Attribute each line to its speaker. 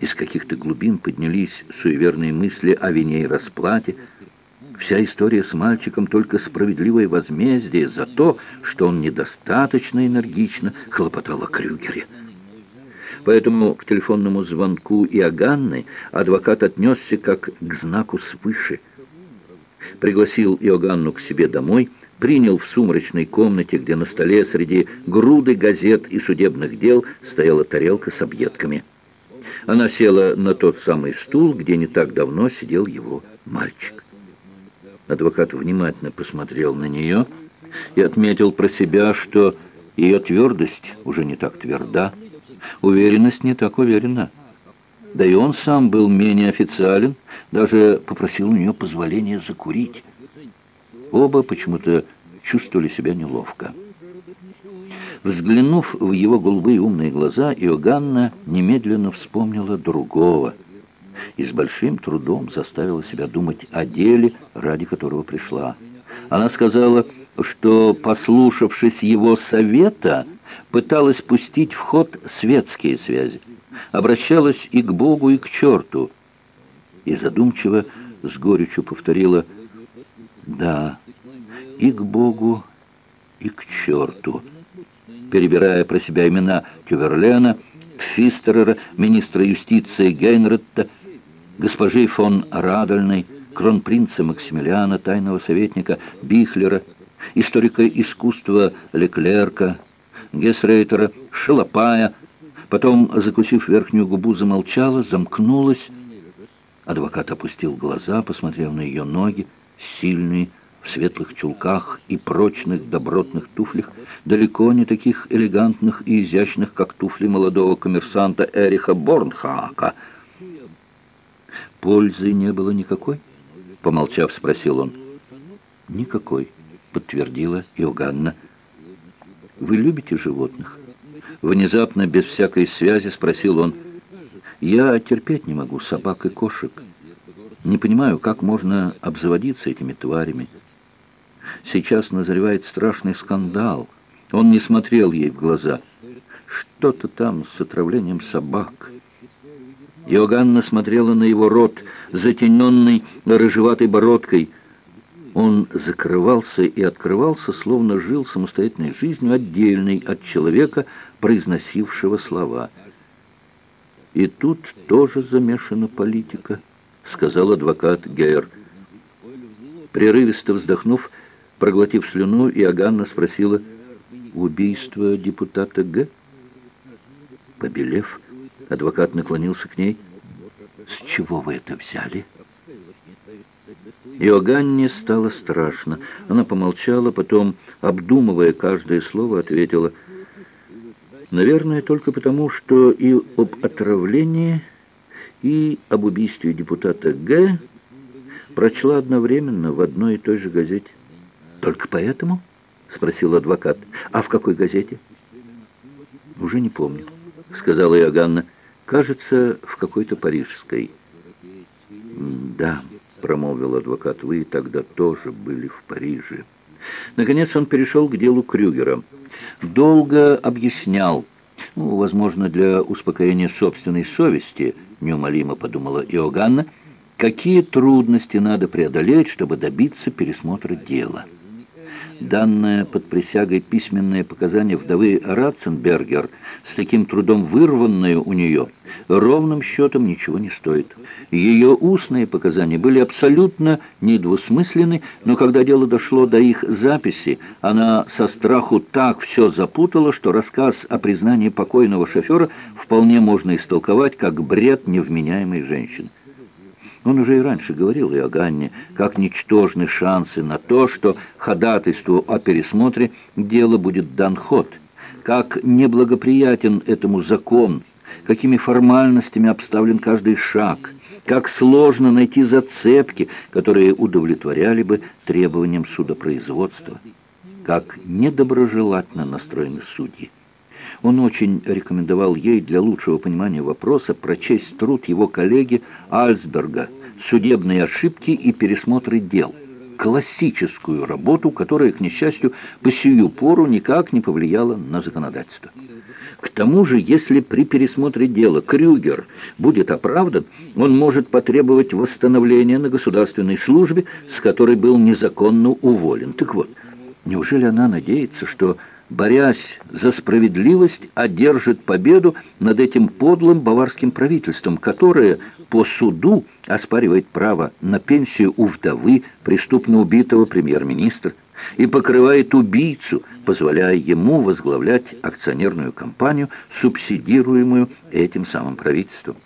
Speaker 1: Из каких-то глубин поднялись суеверные мысли о вине и расплате. Вся история с мальчиком только справедливое возмездие за то, что он недостаточно энергично хлопотал о Крюгере. Поэтому к телефонному звонку Иоганны адвокат отнесся как к знаку свыше. Пригласил Иоганну к себе домой, принял в сумрачной комнате, где на столе среди груды газет и судебных дел стояла тарелка с объедками. Она села на тот самый стул, где не так давно сидел его мальчик. Адвокат внимательно посмотрел на нее и отметил про себя, что ее твердость уже не так тверда, уверенность не так уверена. Да и он сам был менее официален, даже попросил у нее позволения закурить. Оба почему-то чувствовали себя неловко. Взглянув в его голубые умные глаза, Иоганна немедленно вспомнила другого и с большим трудом заставила себя думать о деле, ради которого пришла. Она сказала, что, послушавшись его совета, пыталась пустить в ход светские связи, обращалась и к Богу, и к черту, и задумчиво с горечью повторила «Да, и к Богу, и к черту» перебирая про себя имена Тюверлена, Фистерера, министра юстиции Гейнретта, госпожи фон Радольной, кронпринца Максимилиана, тайного советника Бихлера, историка искусства Леклерка, Гесрейтера, Шалопая. Потом, закусив верхнюю губу, замолчала, замкнулась. Адвокат опустил глаза, посмотрев на ее ноги, сильные, в светлых чулках и прочных добротных туфлях, далеко не таких элегантных и изящных, как туфли молодого коммерсанта Эриха Борнхака. «Пользы не было никакой?» — помолчав, спросил он. «Никакой», — подтвердила Иоганна. «Вы любите животных?» Внезапно, без всякой связи, спросил он. «Я терпеть не могу собак и кошек. Не понимаю, как можно обзаводиться этими тварями». Сейчас назревает страшный скандал. Он не смотрел ей в глаза. Что-то там с отравлением собак. Иоганна смотрела на его рот, затененный рыжеватой бородкой. Он закрывался и открывался, словно жил самостоятельной жизнью, отдельной от человека, произносившего слова. «И тут тоже замешана политика», — сказал адвокат Гейр. Прерывисто вздохнув, Проглотив слюну, Иоганна спросила, «Убийство депутата Г?» Побелев, адвокат наклонился к ней. «С чего вы это взяли?» Иоганне стало страшно. Она помолчала, потом, обдумывая каждое слово, ответила, «Наверное, только потому, что и об отравлении, и об убийстве депутата Г прочла одновременно в одной и той же газете». «Только поэтому?» — спросил адвокат. «А в какой газете?» «Уже не помню», — сказала Иоганна. «Кажется, в какой-то парижской». «Да», — промолвил адвокат, — «вы тогда тоже были в Париже». Наконец он перешел к делу Крюгера. Долго объяснял, ну, возможно, для успокоения собственной совести, неумолимо подумала Иоганна, какие трудности надо преодолеть, чтобы добиться пересмотра дела данное под присягой письменное показание вдовы Ратценбергер, с таким трудом вырванное у нее, ровным счетом ничего не стоит. Ее устные показания были абсолютно недвусмысленны, но когда дело дошло до их записи, она со страху так все запутала, что рассказ о признании покойного шофера вполне можно истолковать как бред невменяемой женщины. Он уже и раньше говорил Иоганне, как ничтожны шансы на то, что ходатайству о пересмотре дело будет дан ход, как неблагоприятен этому закон, какими формальностями обставлен каждый шаг, как сложно найти зацепки, которые удовлетворяли бы требованиям судопроизводства, как недоброжелательно настроены судьи. Он очень рекомендовал ей для лучшего понимания вопроса прочесть труд его коллеги Альсберга «Судебные ошибки и пересмотры дел» классическую работу, которая, к несчастью, по сию пору никак не повлияла на законодательство. К тому же, если при пересмотре дела Крюгер будет оправдан, он может потребовать восстановления на государственной службе, с которой был незаконно уволен. Так вот, неужели она надеется, что, борясь за справедливость, одержит победу над этим подлым баварским правительством, которое по суду оспаривает право на пенсию у вдовы преступно убитого премьер-министра? и покрывает убийцу, позволяя ему возглавлять акционерную компанию, субсидируемую этим самым правительством.